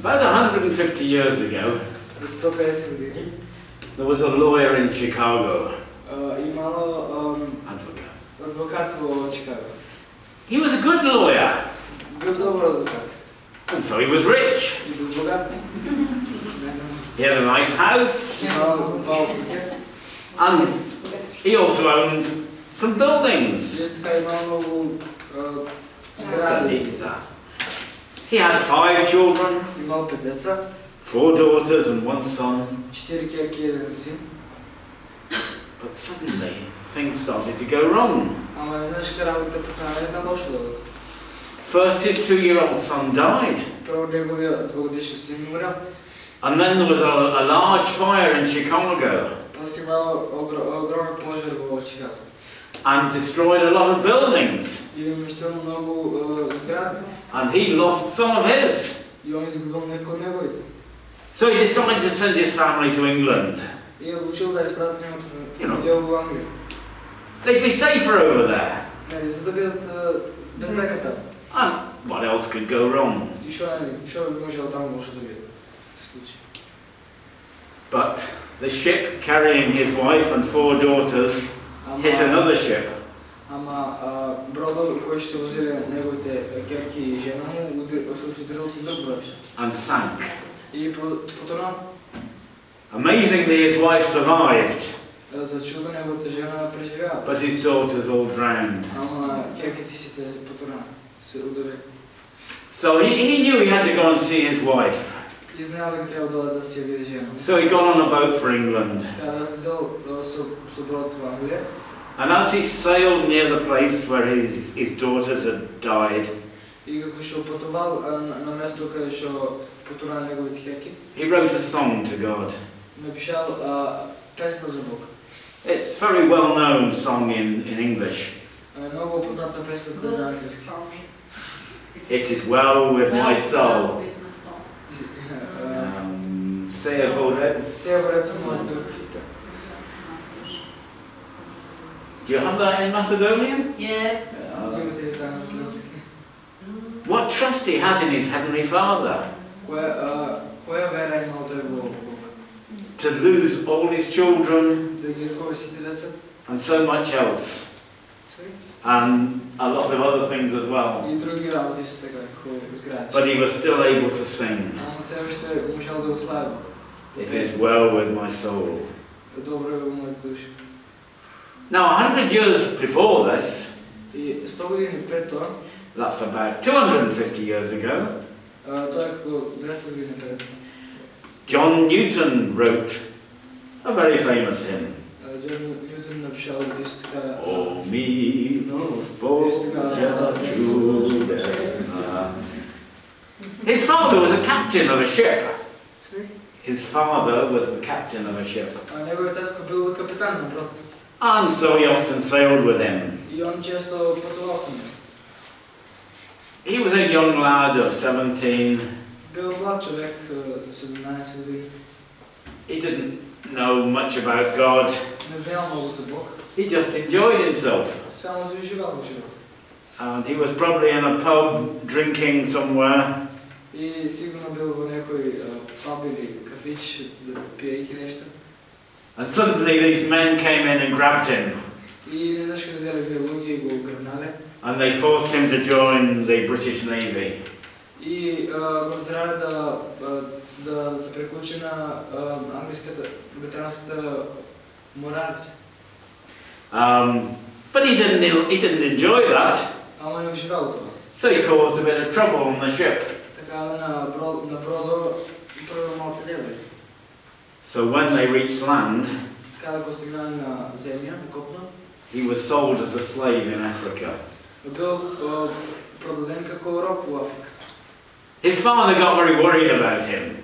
About 150 years ago, there was a lawyer in Chicago. Advocate. Chicago. He was a good lawyer. Good advocate. And so he was rich. he had a nice house. and he also owned some buildings. He had five children, Имал пет деца, four daughters and one son, четири керки и един син. but suddenly things started to go wrong. Ама веднъж работа почна една лошо да бъде. First, his two-year-old son died, Първо неговия двогодишен син умря. and then there was a, a large fire in Chicago После имал огр- огромен пожар в Чикаго. and destroyed a lot of buildings. And he lost some of his. So he decided to send his family to England. You know, they'd be safer over there. And what else could go wrong? But the ship carrying his wife and four daughters hit Ама, another ship, ама а, брода, който ще се возили неговите керки и жена му, уди- се ударил с друг брод. and sank. И по- потонал. Amazingly, his wife survived, А, За чудо неговата жена преживява. but his daughters all drowned. Ама керките си те се потонали. Се ударили. So he, he knew he had to go and see his wife. So he got on a boat for England. And as he sailed near the place where his, his daughters had died, he wrote a song to God. It's very well known song in, in English. It is well with my soul. Do you have that in Macedonian? Yes. Uh, what trust he had in his heavenly Father. To lose all his children and so much else and a lot of other things as well. But he was still able to sing. It is well with my soul. Now, 100 years before this, that's about 250 years ago, John Newton wrote a very famous hymn. O miłość Boża cudesna. His father was a captain of a ship. His father was the captain of a ship. And so he often sailed with him. He was a young lad of 17. He didn't know much about God. Не знаел много за Бог. He just enjoyed himself. Само се уживал во живота. And he was probably in a pub drinking somewhere. И сигурно бил во некој а, паб или кафич да пиејќи нешто. And suddenly these men came in and grabbed him. И не знаеш каде деле вие луѓе и го грбнале. And they forced him to join the British Navy. И а, го трае да, а, да се преклучи на а, англиската, британската моралица. Um, but he didn't, he didn't enjoy that, Ама не уживал тоа. so he caused a bit of trouble on the ship. Така да на, брод, на бродо прво малце леве. So when they reached land, Така да го стигнали на земја, на копно, he was sold as a slave in Africa. бил а, продаден како роб во Африка. His father got very worried about him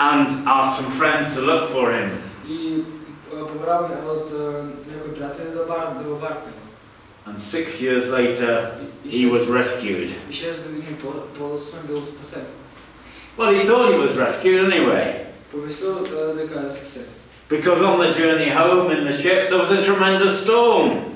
and asked some friends to look for him. And six years later, he was rescued. Well, he thought he was rescued anyway. Because on the journey home in the ship, there was a tremendous storm.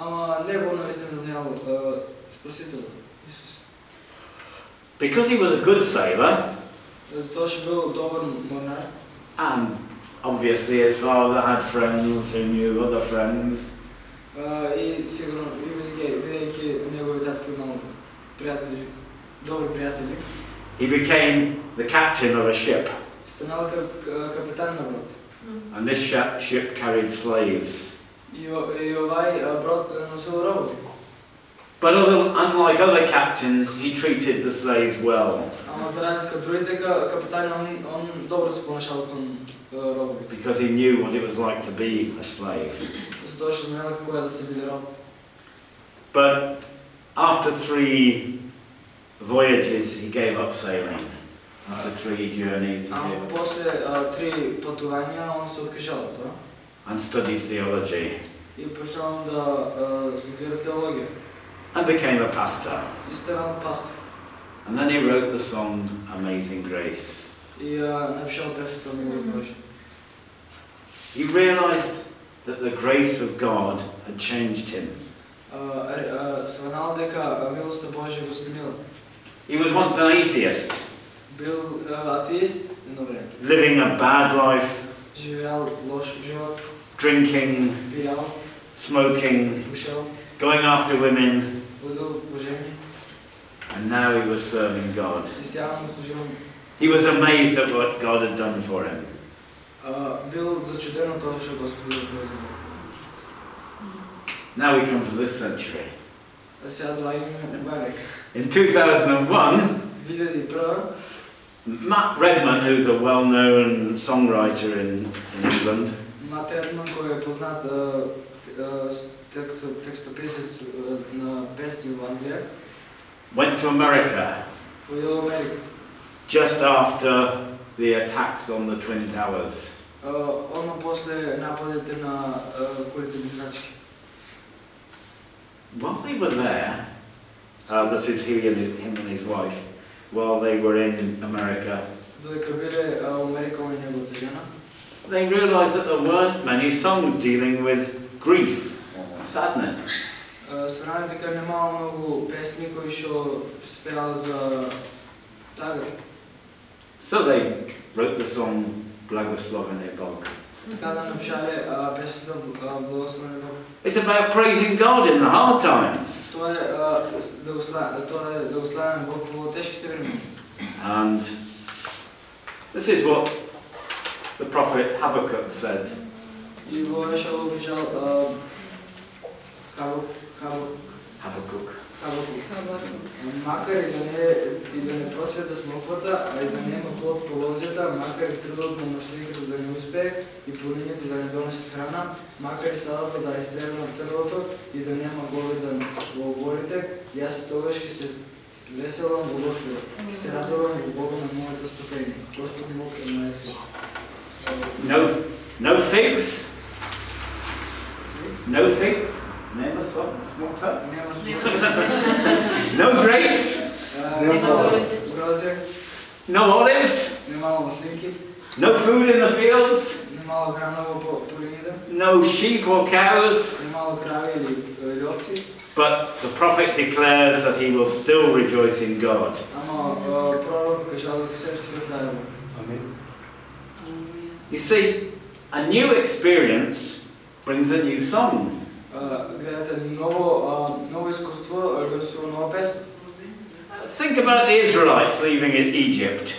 Ама него наистина знаел а, Спасителя, Исус. Because he was a good sailor, Затова ще бил добър морнар. and obviously his father had friends who knew other friends, А, и сигурно, и бидейки, бидейки негови татки много приятели, добри приятели, he became the captain of a ship. станал кап, а, капитан на брод. And this ship, ship carried slaves. But unlike other captains, he treated the slaves well. Because he knew what it was like to be a slave. But after three voyages, he gave up sailing. After three journeys, he gave up. And studied theology. и почнал да а, студира теология. and became a pastor. И станал пастор. And then he wrote the song Amazing Grace. И а, написал песната Милост Божия. He realized that the grace of God had changed him. А, а, сванал дека а, милостта Божия го сменила. He was once an atheist, Бил а, атеист едно време. living a bad life, Живял лош живот, drinking, smoking, going after women. And now he was serving God. He was amazed at what God had done for him. Now we come to this century. In 2001, Matt Redman, who's a well known songwriter in, in England, Мат Редман, кой е познат а, а, текст- текстописец а, на песни в Англия, went to America ходил в Америка. just after the attacks on the Twin Towers. А, Оно после нападите на а, кулите близначки. While they were there, uh, this is he and his, him and his wife, while they were in America, Додека биле а, в Америка он и неговата жена, they realised that there weren't many songs dealing with grief or sadness. а, сврани дека немало многу песни кои што спеал за тагър. So they wrote the song Благословен е Бог. Така да напишале а, песната а, Благословен Бог. It's about praising God in the hard times. Това е а, да го сла- това е да го славим Бог по тежките времена. And this is what the prophet Habakkuk said. Habakkuk. Макар и да не, и да не просвета смоквата, а и да няма плод по лозята, макар и трудът на мъжниката да не успее и полинята да не донесе храна, макар и садата да е изтребна на търлото и да няма говеда во оборите, и аз и тогаш ще се веселам Господа. И се радувам во Бога на моето спасение. Господ Бог е свет. No, no figs. No figs. Never smoked no grapes. No olives. No food in the fields. No sheep or cows. But the prophet declares that he will still rejoice in God. Amen. You see, a new experience brings a new song. Think about the Israelites leaving Egypt.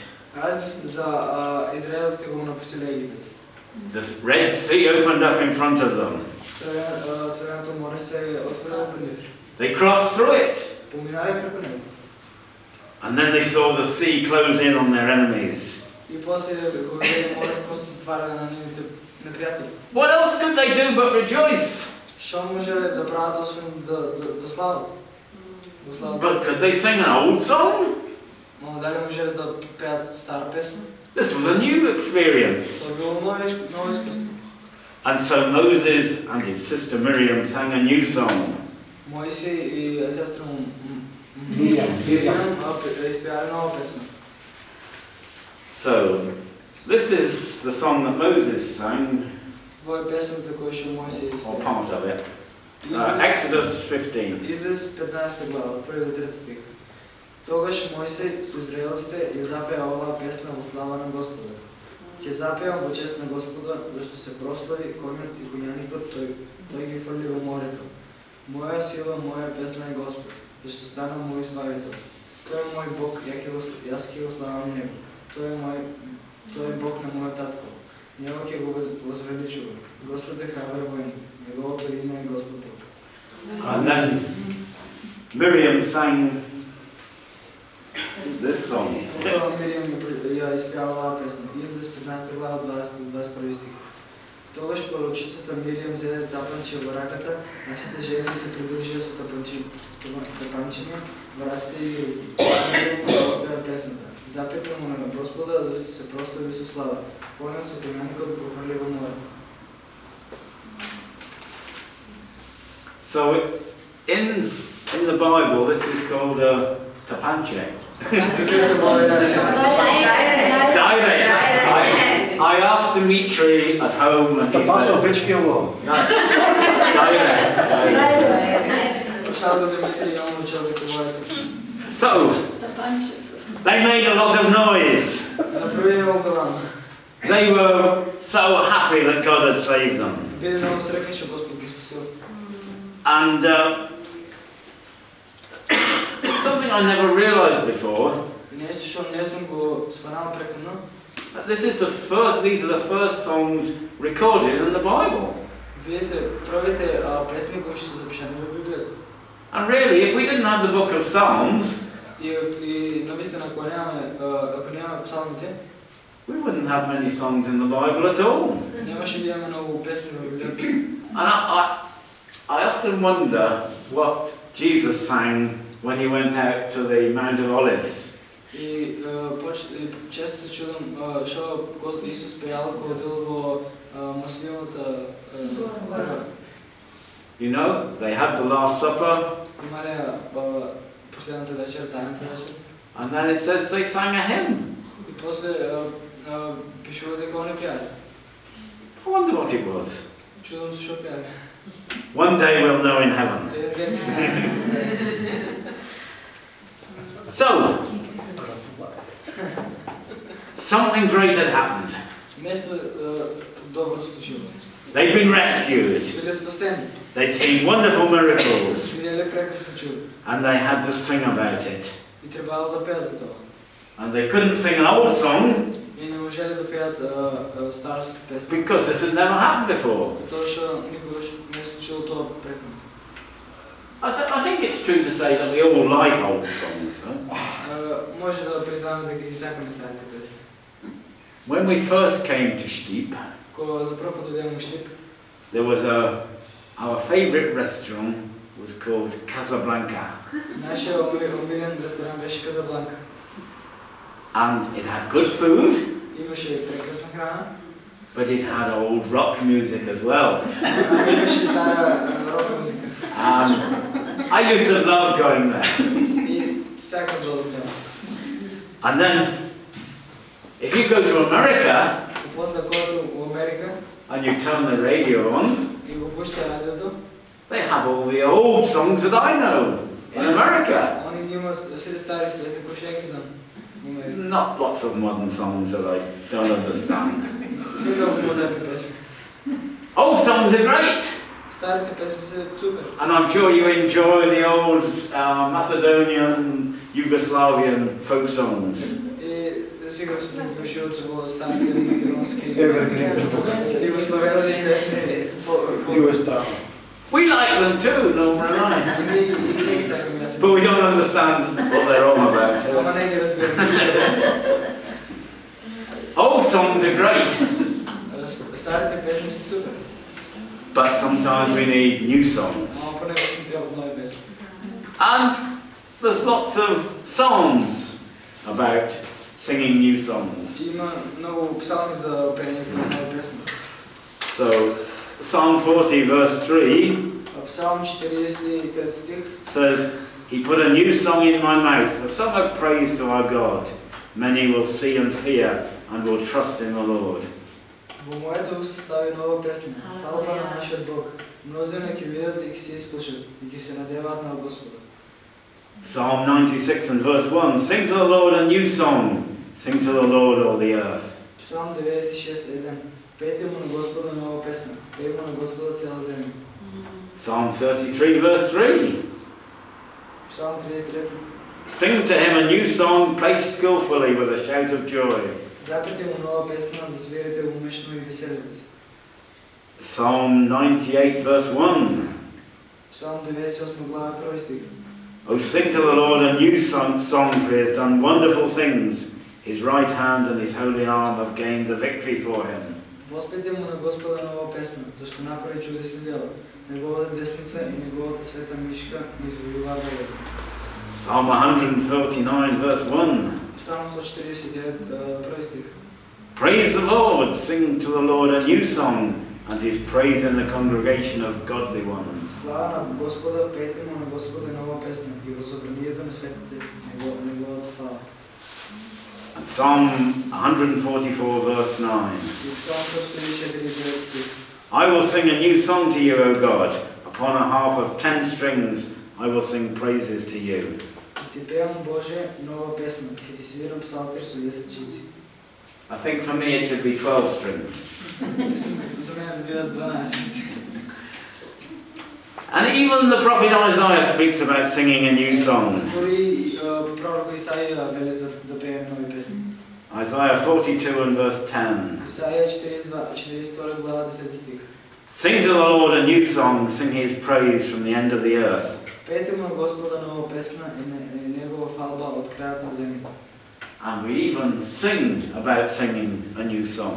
The Red Sea opened up in front of them. They crossed through it. And then they saw the sea close in on their enemies. И после го видели море како се затваря на нивните неприятели. What else could they do but rejoice? Што може да прават освен да, да, да слават? Да слават. But could they sing an old song? Но Ама дали може да пеят стара песна? This was a new experience. Това е било ново, из- ново изкуство. And so Moses and his sister Miriam sang a new song. Моисей и сестра му М- М- Мириам, Мириам. Мириам, а, пе- изпяли нова песна. So this is the song that Moses sang, Това е песната, която ще Моисей or part of it. Uh, Exodus 15. Излез 15 глава, от първи до 3 стих. Тогаш Моисей с израелците ја запеа оваа песна во слава на Господа. Ќе запеам во чест на Господа, зашто се прослави конјот и коњаникот, тој, тој ги фрли во морето. Моја сила, моја песна е Господ, зашто стана мој славител. Тој е мој Бог, ја ќе го славам него. Той е, мой, той е Бог на моя татко. Няма ке го възвеличува. Господ е храбър войник. Неговото име е Господ Бог. Amen. Miriam sang this song. Miriam я изпяла песен. Излез 15 глава 20-21 стих. Тогаш пророчицата Мириам взе тапанче в бараката, нашите жени се приближиха с тапанчини, врасите и песента. Мириам ја опеа песната. Запетна му на Господа, зашто се прослави со слава. Конјот со коњаникот го фрли во море. So in in the Bible, this is called a tapanche. Кажете Бога да речеме. Direct. I, I asked Dimitri at home, and Та he пасо said, бички ово. direct. direct. Пошал до Димитрий, он учил да говорите. So they made a lot of noise. They were so happy that God had saved them. And uh, something I never realized before. But this is the first, these are the first songs recorded in the Bible. And really, if we didn't have the book of Psalms, И, и наистина, ако нямаме, а, ако нямаме псалмите, we wouldn't have many songs in the Bible at all. нямаше да имаме много песни в Библията. And I, I, I often wonder what Jesus sang when he went out to the Mount of Olives. И, а, поч- и често се чудам, а, що Гос- Исус пеял, когато отидел во а, маслиновата а, гора. You know, they had the Last Supper, And then it says they sang a hymn. I wonder what it was. One day we'll know in heaven. so, something great had happened. They've been rescued. They'd seen wonderful miracles. And they had to sing about it. And they couldn't sing an old song. Because this had never happened before. I, th I, think it's true to say that we all like old songs. When we first came to Stip, there was a our favourite restaurant was called Casablanca, нашиот омилен омилен ресторан беше Казабланка. and it had good food, Имаше прекрасна храна, but it had old rock music as well. а имаше и стара рок музика. And I used to love going there. И сакам да одам. And then, if you go to America И после когато во Америка and you turn the radio on, they have all the old songs that I know in America. Not lots of modern songs that I don't understand. old songs are great. And I'm sure you enjoy the old uh, Macedonian, Yugoslavian folk songs. Everything is US dollar. We like them too, number nine. But we don't understand what they're all about. Old songs are great. But sometimes we need new songs. And there's lots of songs about singing new songs. So Psalm 40, verse 3 А Псалм 43 стих says, He put a new song in my mouth, a song of praise to our God. Many will see and fear and will trust in the Lord. Во моето уста стави нова песна, хвалба на нашиот Бог. Мнозина ќе видат и ќе се исплашат, и ќе се надеваат на Господа. Psalm 96 and verse 1 Sing to the Lord a new song, sing to the Lord all the earth. Псалм 96.1 Пейте му на Господа нова песна, пей му на Господа цяла земја. Psalm 33, verse 3 Псалм 33 Sing to him a new song, play skillfully with a shout of joy. Запрете му нова песна, засвирите умешно и веселите се. Psalm 98, verse 1 Псалм 98 глава 1 стих Oh, sing to the Lord a new song, song, for he has done wonderful things. His right hand and his holy arm have gained the victory for him. Воспете му на Господа нова песна, зашто направи чудесни дела. Неговата десница и неговата света мишка ни извоюва победа. Psalm 139, verse 1 Псалм 149, а, први стих. Praise the Lord, sing to the Lord a new song, and his praise in the congregation of godly ones. Слава Psalm 144, verse 9. I will sing a new song to you, O God. Upon a harp of ten strings, I will sing praises to you. I think for me it should be 12 strings. And even the prophet Isaiah speaks about singing a new song. Isaiah 42 and verse 10. Sing to the Lord a new song, sing his praise from the end of the earth. And we even sing about singing a new song.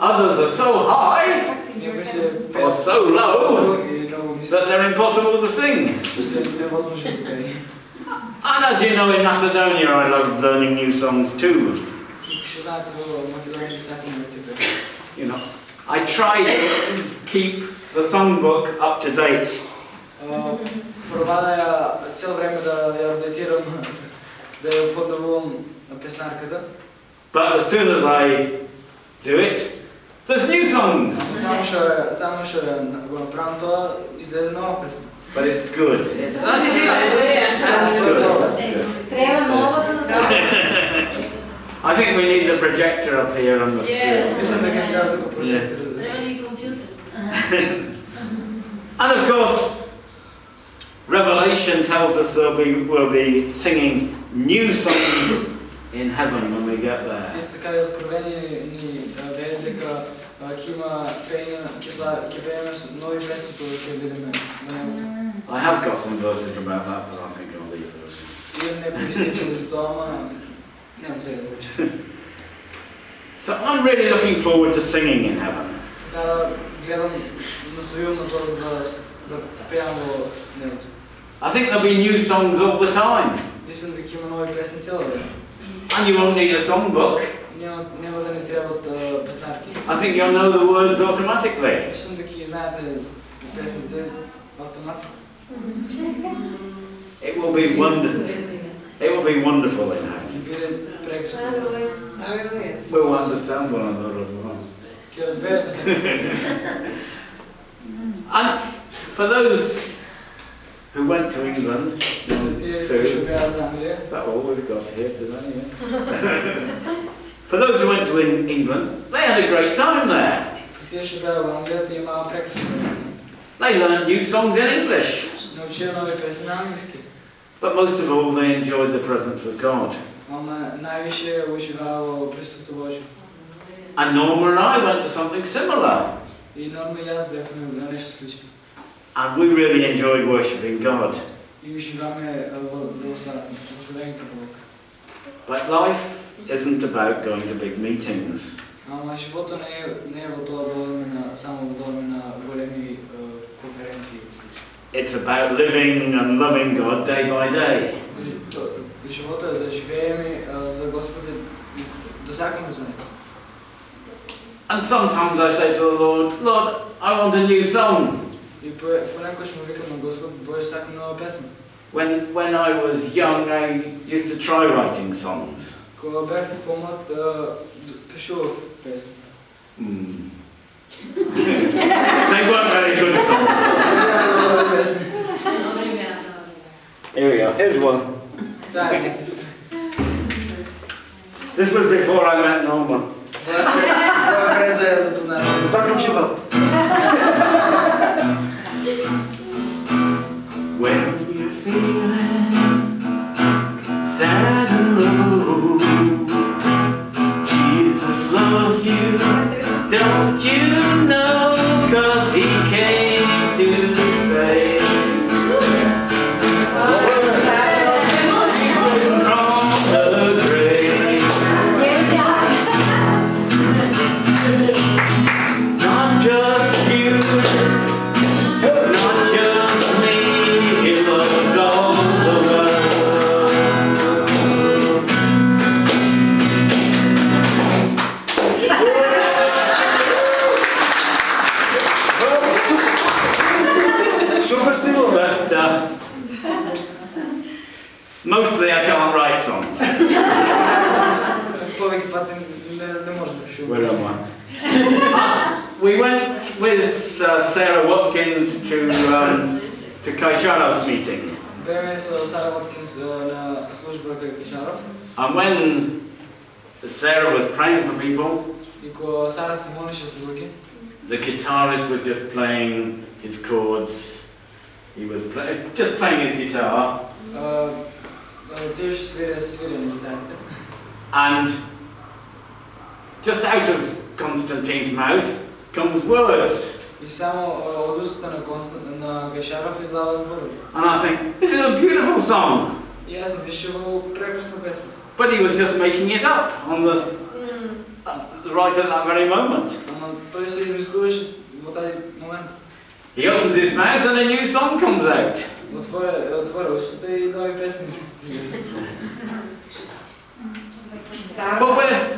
Others are so high Некои се or so low и многу ниско. that they're impossible to sing. Што се невозможно за пење. And as you know, in Macedonia, I love learning new songs too. Што знаете во Македонија сакам да те пеем. You know, I try to keep the songbook up to date. А, Пробада ја цело време да ја апдейтирам, да ја подновувам песнарката. But as soon as I do it, there's new songs. Само што ја- само што ја го направам тоа, излезе нова песна. But it's good. That's That's good. That's good. Треба ново да направим. I think we need the projector up here on the Yes. screen. Мислам дека треба да го прожектирам. Треба ли компјутер? And of course, Revelation tells us that we will be singing new songs in heaven when we get there. Исто така и Откровение ни а, вели дека а, ќе има пење, ќе сла- ќе пееме нови песни кога ќе бидеме на небото. I have got some verses about that, but I think I'll leave those. Имам некои стихови за тоа, ама немам сега да учам. So I'm really looking forward to singing in heaven. Така гледам, настојувам на тоа за да, да пеам во небото. I think there'll be new songs all the time. Мислам дека има нови песни цело време. And you won't need a songbook. Нема, нема да ни требат а, песнарки. I think you'll know the words automatically. Мислам дека ги знаете песните автоматски. It will be wonderful. It will be wonderful in heaven. Ќе биде прекрасно. Aleluja. We'll understand one another as well. Ќе разбереме се. And for those who went to England. Is that all we've got here today? Yeah. For those who went to England, they had a great time there. They learned new songs in English. But most of all, they enjoyed the presence of God. And Norma and I went to something similar. And we really enjoy worshipping God. But life isn't about going to big meetings. It's about living and loving God day by day. And sometimes I say to the Lord, Lord, I want a new song. When I. When, I was young, I used to try writing songs. Ko. Hmm. They weren't very good songs. Here we are. Here's one. this was before I met Norma. To Kaisharov's meeting. And when Sarah was praying for people, the guitarist was just playing his chords. He was play, eh, just playing his guitar. And just out of Constantine's mouth comes words. И само а, од устата на Констант на Кишаров излава зборови. And I think, this is a beautiful song. И јас съм пишувал прекрасна песна. But he was just making it up on the, right at that very moment. Ама тој се измислуваше во тај момент. He opens his mouth and a new song comes out. Отворя, отворя устата и нови песни. But we're,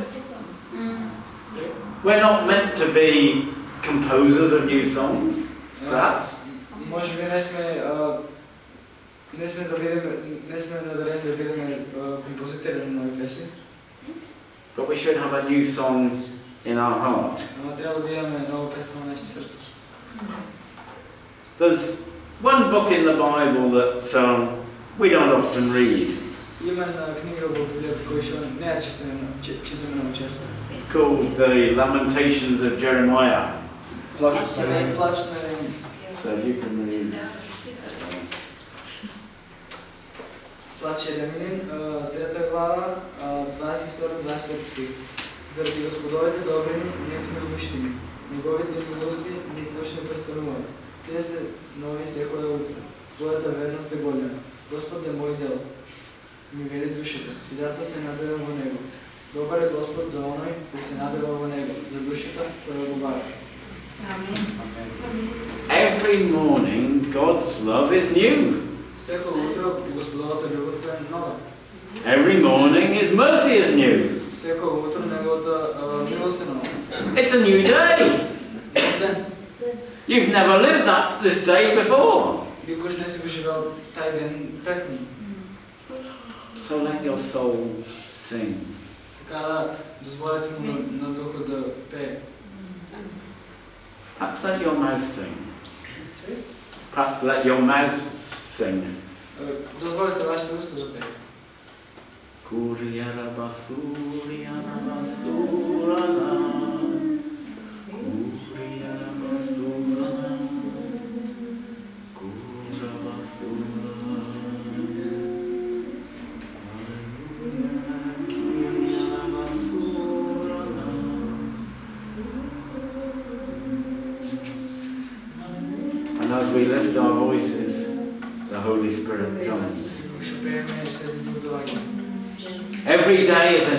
we're not meant to be composers of new songs, perhaps. Може би не сме а, не сме да бидеме не сме надарени да бидеме а, композитори на нови песни, But we should have a new song in our heart. ама трябва да имаме нова песна на нашите сърца. There's one book in the Bible that um, we don't often read. Има една книга во Библијата која што не ја читаме, чи- читаме много често. It's called The Lamentations of Jeremiah. Плачу сирени. Плачу сирени. Са викаме и... Плаче Ремилин, трета глава, 22-25 стих. Заради господовите добри ние сме унищени. Неговите милости никога ще престануват. Те са нови всеко е утре. Твоята верност е голема. Господ е мой дел. Ми вели душата. Хизата се набива в него. Добър е Господ за оной, който се набива в него. За душата той е отговаря. Every morning, God's love is new. Секој утро Господовата љубов е нова. Every morning, His mercy is new. Секој утро неговата а, милост е нова. It's a new day. Ден. You've never lived that this day before. Никош не си го живеал тај ден предно. So let your soul sing. Така да дозволите му на, на духа да пее. Perhaps let your mouth sing. Perhaps let your mouth sing. Е, Дозволите вашите уста да пее. Kuriara basuriara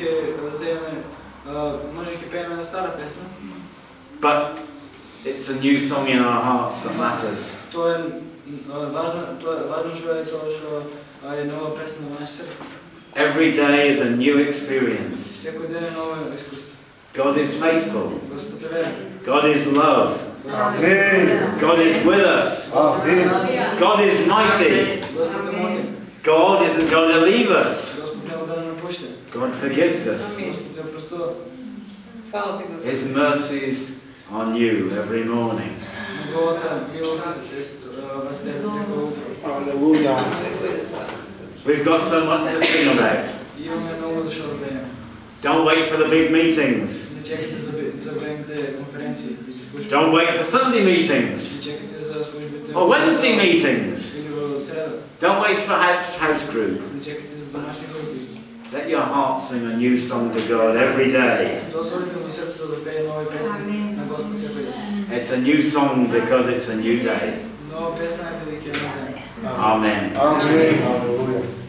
Може би ќе а, земеме, а, може ќе пееме на стара песна. but it's a new song in our hearts that matters. Тоа е а, важно, тоа е важно што е тоа што а, е нова песна во наше срце. Every day is a new experience. Секој ден е ново искуство. God is faithful. Господ е верен. God is love. Amen. God is with us. Амин. God is mighty. Господ е моќен. God isn't going to leave us. God forgives us. His mercies are new every morning. We've got so much to sing about. Don't wait for the big meetings. Don't wait for Sunday meetings or Wednesday meetings. Don't wait for house, house group. Let your heart sing a new song to God every day. It's a new song because it's a new day. Amen. Amen. Amen.